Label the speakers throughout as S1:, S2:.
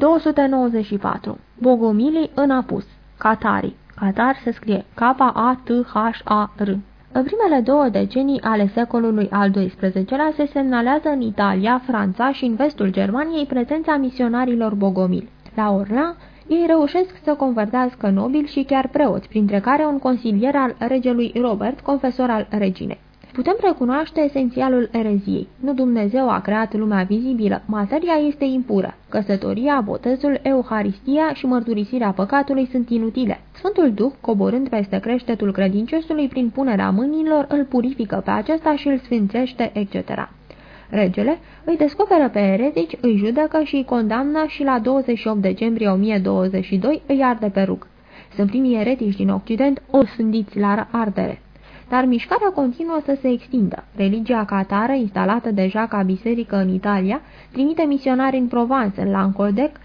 S1: 294. Bogomilii în apus. Catari. Catar se scrie K-A-T-H-A-R. În primele două decenii ale secolului al XII-lea se semnalează în Italia, Franța și în vestul Germaniei prezența misionarilor bogomili. La Orla, ei reușesc să convertească nobili și chiar preoți, printre care un consilier al regelui Robert, confesor al reginei. Putem recunoaște esențialul ereziei. Nu Dumnezeu a creat lumea vizibilă, materia este impură. Căsătoria, botezul, euharistia și mărturisirea păcatului sunt inutile. Sfântul Duh, coborând peste creștetul credinciosului prin punerea mâinilor, îl purifică pe acesta și îl sfințește, etc. Regele îi descoperă pe eretici, îi judecă și îi condamnă și la 28 decembrie 1022 îi arde pe rug. Sunt primii eretici din Occident osândiți la ardere. Dar mișcarea continuă să se extindă. Religia catară, instalată deja ca biserică în Italia, trimite misionari în Provence, în Lancodec,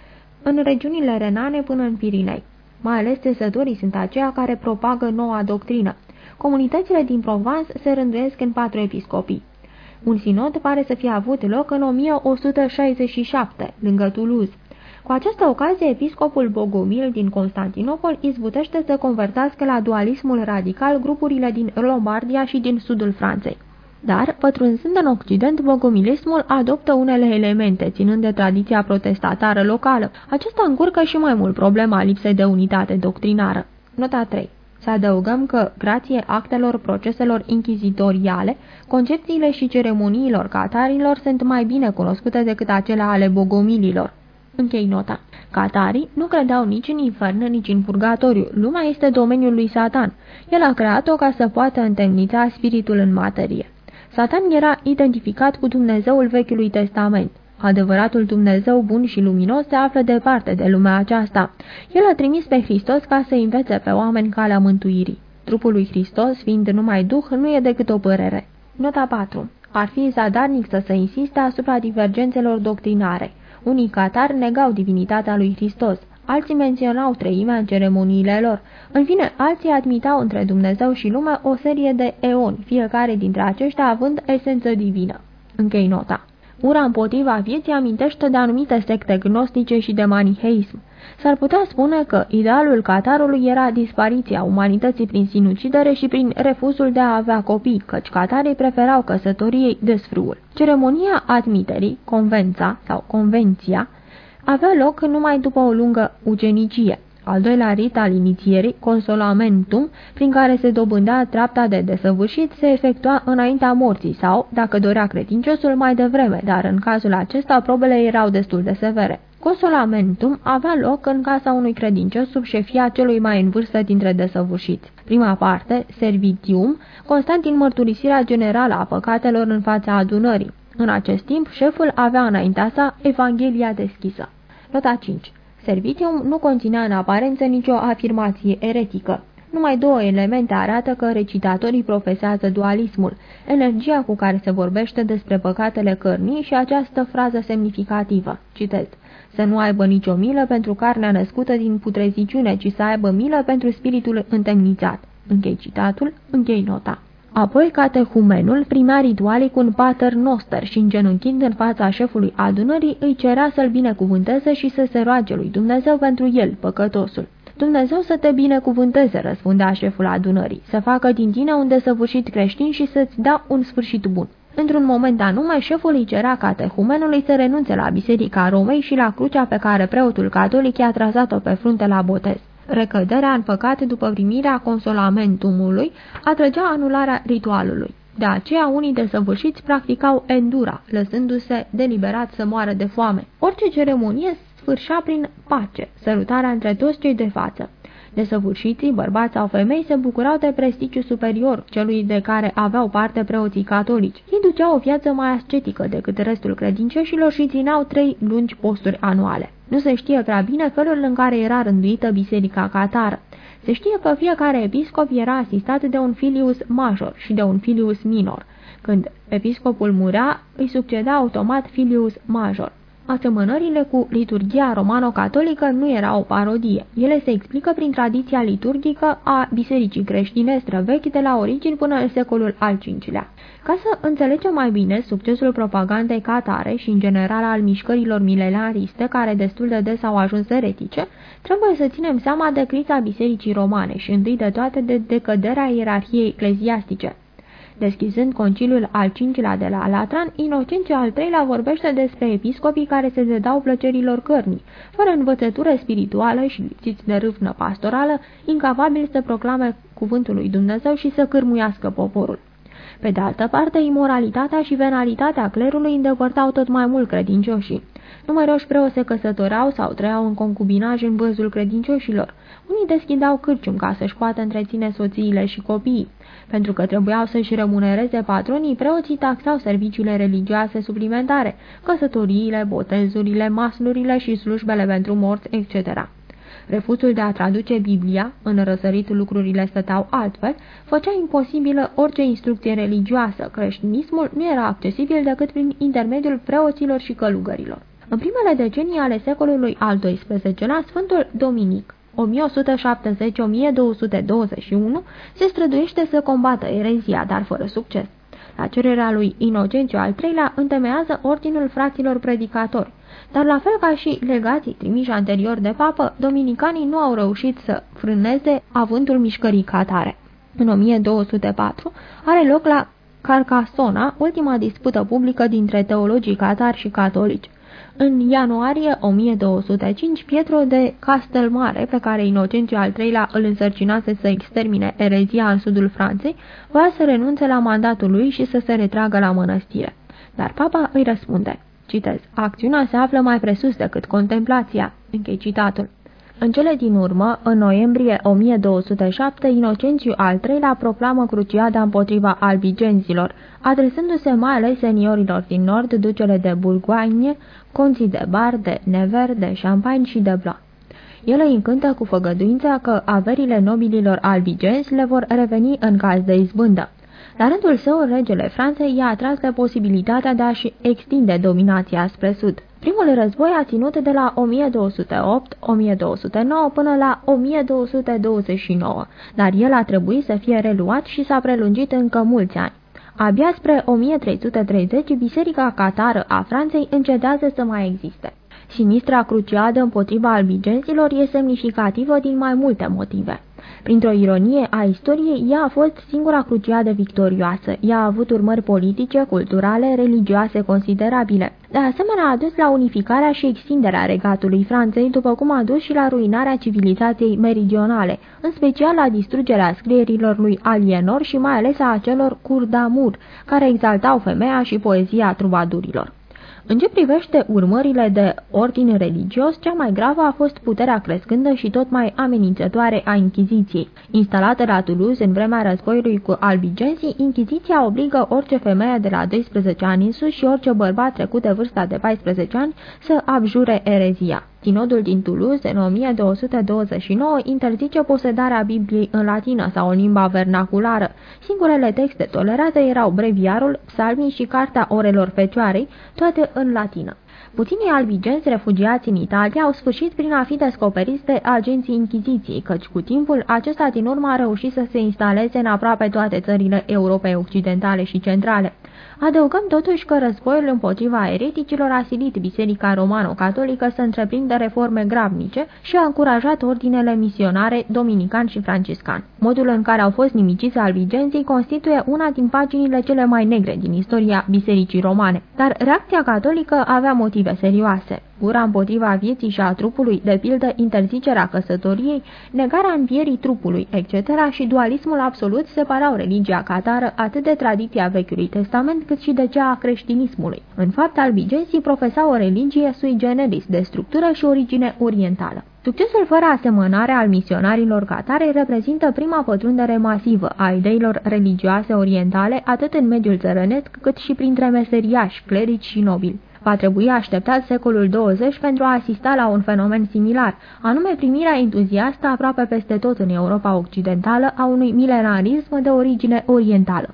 S1: în regiunile renane până în Pirinei. Mai ales țesătorii sunt aceia care propagă noua doctrină. Comunitățile din Provence se rânduiesc în patru episcopii. Un sinod pare să fie avut loc în 1167, lângă Toulouse. Cu această ocazie, episcopul Bogomil din Constantinopol izbutește să convertească la dualismul radical grupurile din Lombardia și din sudul Franței. Dar, pătrunzând în Occident, bogomilismul adoptă unele elemente, ținând de tradiția protestatară locală. Acesta încurcă și mai mult problema lipsei de unitate doctrinară. Nota 3 să adăugăm că, grație actelor proceselor inchizitoriale, concepțiile și ceremoniilor catarilor sunt mai bine cunoscute decât acele ale bogomililor. Închei nota. Catarii nu credeau nici în infern, nici în purgatoriu. Lumea este domeniul lui Satan. El a creat-o ca să poată întemnița spiritul în materie. Satan era identificat cu Dumnezeul Vechiului Testament. Adevăratul Dumnezeu bun și luminos se află departe de lumea aceasta. El a trimis pe Hristos ca să învețe pe oameni calea mântuirii. Trupul lui Hristos, fiind numai Duh, nu e decât o părere. Nota 4. Ar fi zadarnic să se insiste asupra divergențelor doctrinare. Unii catari negau divinitatea lui Hristos, alții menționau treimea în ceremoniile lor. În fine, alții admitau între Dumnezeu și lume o serie de eoni, fiecare dintre aceștia având esență divină. Închei nota. Ura împotriva vieții amintește de anumite secte gnostice și de maniheism. S-ar putea spune că idealul catarului era dispariția umanității prin sinucidere și prin refuzul de a avea copii, căci catarii preferau căsătoriei desfrâul. Ceremonia admiterii, convența sau convenția, avea loc numai după o lungă ucenicie. Al doilea rit al inițierii, consolamentum, prin care se dobândea treapta de desăvârșit, se efectua înaintea morții sau, dacă dorea credinciosul, mai devreme, dar în cazul acesta probele erau destul de severe. Consolamentum avea loc în casa unui credincios sub șefia celui mai în vârstă dintre desăvârșiți. Prima parte, servitium, constant din mărturisirea generală a păcatelor în fața adunării. În acest timp, șeful avea înaintea sa Evanghelia deschisă. Nota 5 Servitium nu conținea în aparență nicio afirmație eretică. Numai două elemente arată că recitatorii profesează dualismul, energia cu care se vorbește despre păcatele cărnii și această frază semnificativă. Citez. Să nu aibă nicio milă pentru carnea născută din putreziciune, ci să aibă milă pentru spiritul întemnițat. Închei citatul, închei nota. Apoi catehumenul primea ritualii cu un pater noster și îngenunchind în fața șefului adunării îi cerea să-l binecuvânteze și să se roage lui Dumnezeu pentru el, păcătosul. Dumnezeu să te binecuvânteze, răspundea șeful adunării, să facă din tine un desăvârșit creștin și să-ți da un sfârșit bun. Într-un moment anume, șeful îi cerea catehumenului să renunțe la biserica Romei și la crucea pe care preotul catolic i-a trasat-o pe frunte la botez. Recăderea în păcat după primirea consolamentumului atrăgea anularea ritualului. De aceea, unii desăvârșiți practicau endura, lăsându-se deliberat să moară de foame. Orice ceremonie sfârșea prin pace, sărutarea între toți cei de față. Desăvârșiții, bărbați sau femei, se bucurau de prestigiu superior celui de care aveau parte preoții catolici. Ei duceau o viață mai ascetică decât restul credincioșilor și țineau trei lungi posturi anuale. Nu se știe prea bine felul în care era rânduită biserica catară. Se știe că fiecare episcop era asistat de un filius major și de un filius minor. Când episcopul murea, îi succeda automat filius major. Asemănările cu liturgia romano-catolică nu era o parodie. Ele se explică prin tradiția liturgică a bisericii creștine străvechi de la origini până în secolul al V-lea. Ca să înțelegem mai bine succesul propagandei catare și în general al mișcărilor milenariste care destul de des au ajuns eretice, trebuie să ținem seama de criza bisericii romane și întâi de toate de decăderea ierarhiei ecleziastice. Deschizând conciliul al cincilea de la Latran, Inocențiu al treilea vorbește despre episcopii care se dedau plăcerilor cărnii, fără învățătură spirituală și lipsiți de râvnă pastorală, incapabili să proclame cuvântul lui Dumnezeu și să cârmuiască poporul. Pe de altă parte, imoralitatea și venalitatea clerului îndepărtau tot mai mult credincioșii. Numeroși preoți se căsătorau sau trăiau în concubinaj în văzul credincioșilor. Unii deschidau cârcium ca să-și poată întreține soțiile și copiii. Pentru că trebuiau să-și remunereze patronii, preoții taxau serviciile religioase suplimentare, căsătoriile, botezurile, maslurile și slujbele pentru morți, etc. Refuzul de a traduce Biblia, în răsărit lucrurile stăteau altfel, făcea imposibilă orice instrucție religioasă. Creștinismul nu era accesibil decât prin intermediul preoților și călugărilor. În primele decenii ale secolului al XII-lea, Sfântul Dominic 1170-1221, se străduiește să combată erezia, dar fără succes. La cererea lui Inocențiu al III-lea întemeiază Ordinul Fraților Predicatori, dar la fel ca și legații trimiși anterior de papă, dominicanii nu au reușit să frâneze avântul mișcării catare. În 1204 are loc la Carcassona ultima dispută publică dintre teologii catari și catolici. În ianuarie 1205, Pietro de Castelmare, pe care Inocențiu al III-lea îl însărcinase să extermine erezia în sudul Franței, va să renunțe la mandatul lui și să se retragă la mănăstire. Dar papa îi răspunde. Citez. Acțiunea se află mai presus decât contemplația. Închei citatul. În cele din urmă, în noiembrie 1207, Inocențiu al III-lea proclamă cruciada împotriva albigenzilor, adresându-se mai ales seniorilor din nord, ducele de Bourgogne, conții de Bar, de Never, de Champagne și de Blois. El îi încântă cu făgăduința că averile nobililor albigenzi le vor reveni în caz de izbândă. La rândul său, regele Franței i-a atras de posibilitatea de a-și extinde dominația spre sud. Primul război a ținut de la 1208-1209 până la 1229, dar el a trebuit să fie reluat și s-a prelungit încă mulți ani. Abia spre 1330, biserica catară a Franței încetează să mai existe. Sinistra cruciadă împotriva albigenzilor e semnificativă din mai multe motive. Printr-o ironie a istoriei, ea a fost singura cruciadă victorioasă. Ea a avut urmări politice, culturale, religioase considerabile. De asemenea, a dus la unificarea și extinderea regatului Franței, după cum a dus și la ruinarea civilizației meridionale, în special la distrugerea scrierilor lui Alienor și mai ales a acelor curdamur, care exaltau femeia și poezia trubadurilor. În ce privește urmările de ordin religios, cea mai gravă a fost puterea crescândă și tot mai amenințătoare a Inchiziției. Instalată la Toulouse în vremea războiului cu albigensii, Inchiziția obligă orice femeie de la 12 ani în sus și orice bărbat trecut de vârsta de 14 ani să abjure erezia. Sinodul din Toulouse, în 1229, interzice posedarea Bibliei în latină sau în limba vernaculară. Singurele texte tolerate erau breviarul, psalmii și cartea orelor fecioarei, toate în latină. Puținii albigenți refugiați în Italia au sfârșit prin a fi descoperiți de agenții Inchiziției, căci cu timpul acesta din urmă a reușit să se instaleze în aproape toate țările Europei Occidentale și Centrale. Adăugăm totuși că războiul împotriva ereticilor a silit Biserica Romano-Catolică să întreprindă reforme gravnice și a încurajat ordinele misionare dominican și franciscan. Modul în care au fost nimiciți albigenții constituie una din paginile cele mai negre din istoria Bisericii Romane, dar reacția catolică avea motive serioase ura împotriva vieții și a trupului, de pildă interzicerea căsătoriei, negarea învierii trupului, etc. și dualismul absolut separau religia catară atât de tradiția Vechiului Testament cât și de cea a creștinismului. În fapt, albigensii profesau o religie sui generis, de structură și origine orientală. Succesul fără asemănare al misionarilor catare reprezintă prima pătrundere masivă a ideilor religioase orientale atât în mediul țărănesc cât și printre meseriași, clerici și nobili. Va trebui așteptat secolul 20 pentru a asista la un fenomen similar, anume primirea entuziastă aproape peste tot în Europa Occidentală a unui milenarism de origine orientală.